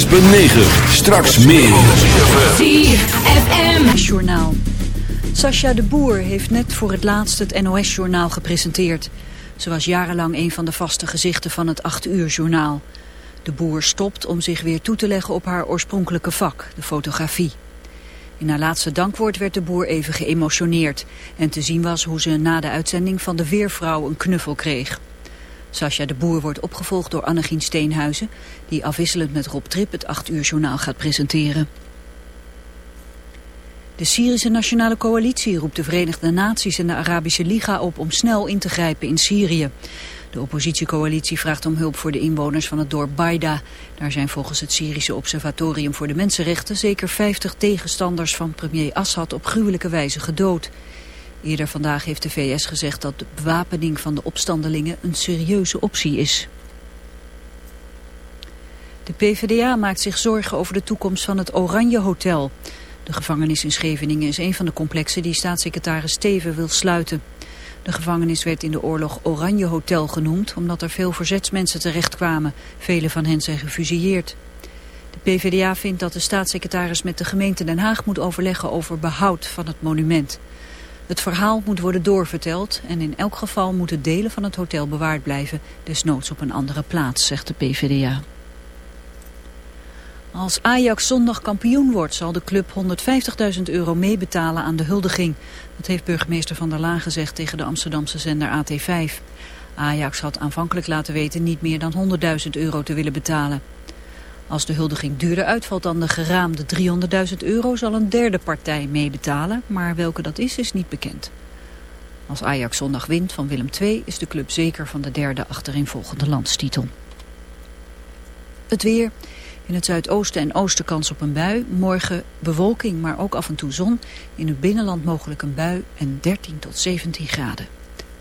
106.9. Straks meer. ZFM. Journaal. Sascha de Boer heeft net voor het laatst het NOS-journaal gepresenteerd. Ze was jarenlang een van de vaste gezichten van het 8 uur journaal. De Boer stopt om zich weer toe te leggen op haar oorspronkelijke vak, de fotografie. In haar laatste dankwoord werd de boer even geëmotioneerd. En te zien was hoe ze na de uitzending van de Weervrouw een knuffel kreeg. Sascha de Boer wordt opgevolgd door Annegien Steenhuizen... die afwisselend met Rob Trip het 8 uur journaal gaat presenteren. De Syrische Nationale Coalitie roept de Verenigde Naties en de Arabische Liga op om snel in te grijpen in Syrië. De oppositiecoalitie vraagt om hulp voor de inwoners van het dorp Baida. Daar zijn volgens het Syrische Observatorium voor de Mensenrechten zeker 50 tegenstanders van premier Assad op gruwelijke wijze gedood. Eerder vandaag heeft de VS gezegd dat de bewapening van de opstandelingen een serieuze optie is. De PvdA maakt zich zorgen over de toekomst van het Oranje Hotel. De gevangenis in Scheveningen is een van de complexen die staatssecretaris Steven wil sluiten. De gevangenis werd in de oorlog Oranje Hotel genoemd omdat er veel verzetsmensen terechtkwamen. Vele van hen zijn gefusilleerd. De PvdA vindt dat de staatssecretaris met de gemeente Den Haag moet overleggen over behoud van het monument. Het verhaal moet worden doorverteld en in elk geval moeten delen van het hotel bewaard blijven, desnoods op een andere plaats, zegt de PvdA. Als Ajax zondag kampioen wordt, zal de club 150.000 euro meebetalen aan de huldiging. Dat heeft burgemeester Van der Laan gezegd tegen de Amsterdamse zender AT5. Ajax had aanvankelijk laten weten niet meer dan 100.000 euro te willen betalen. Als de huldiging duurder uitvalt dan de geraamde 300.000 euro... zal een derde partij meebetalen, maar welke dat is, is niet bekend. Als Ajax zondag wint van Willem II... is de club zeker van de derde achtereenvolgende landstitel. Het weer... In het zuidoosten en oosten kans op een bui. Morgen bewolking, maar ook af en toe zon. In het binnenland mogelijk een bui en 13 tot 17 graden.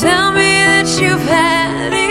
tell me that you've had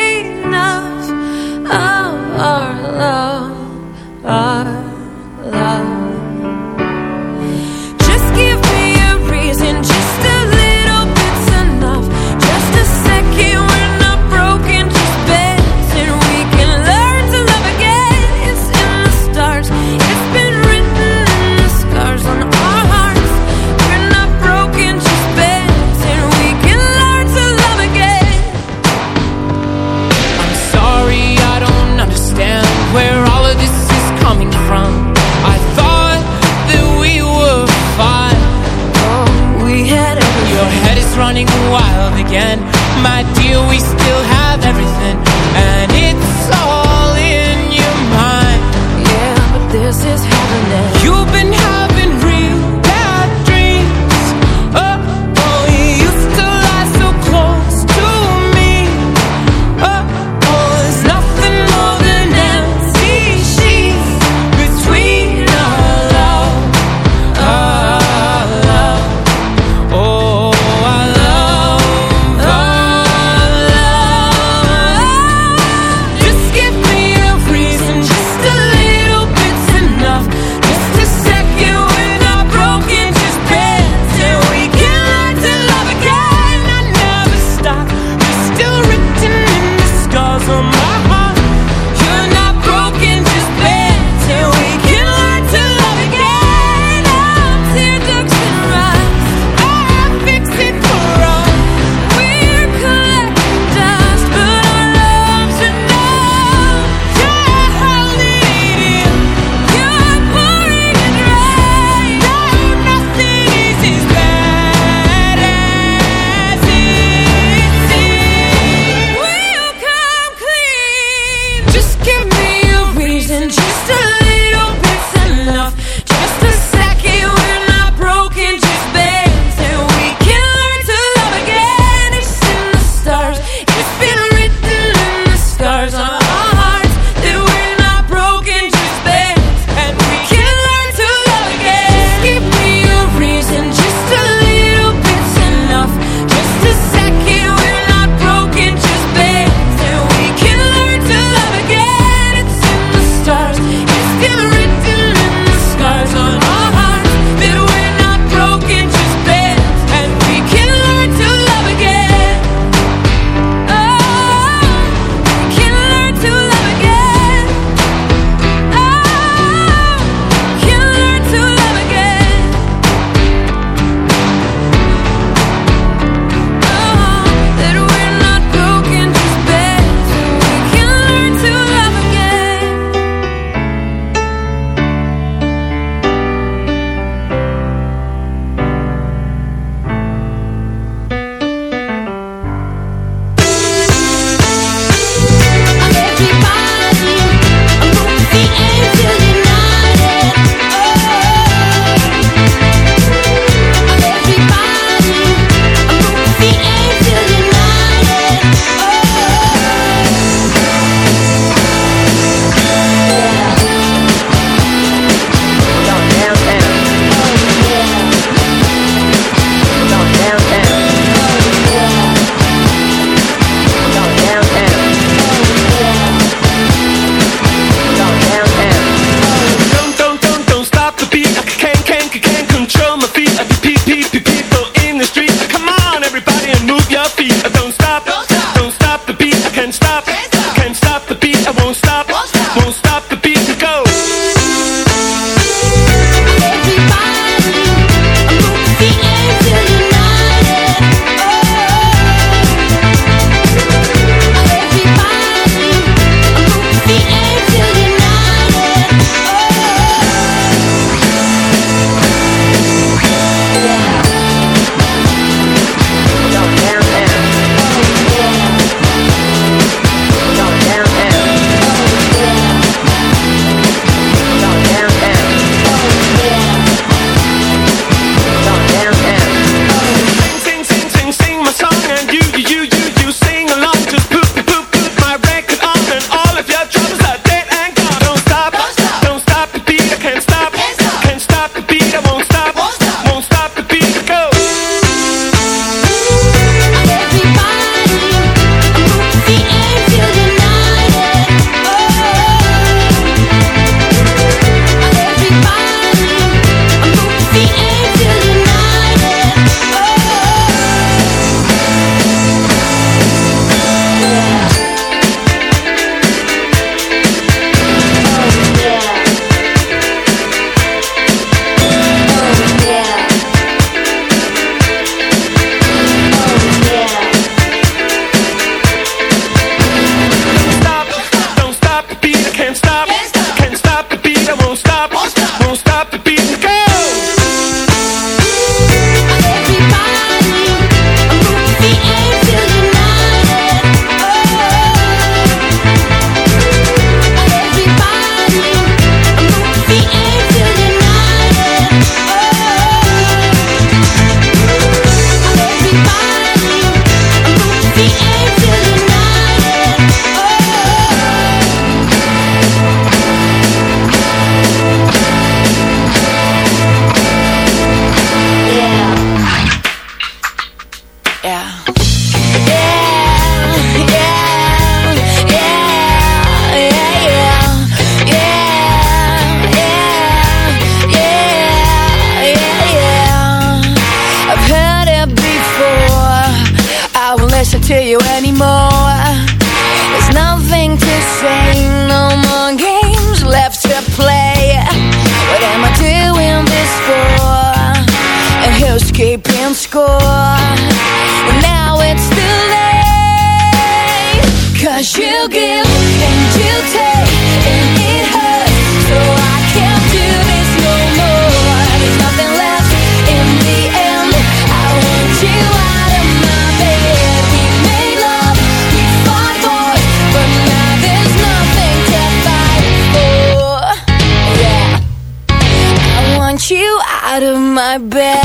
my bed.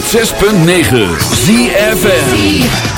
106.9 ZFN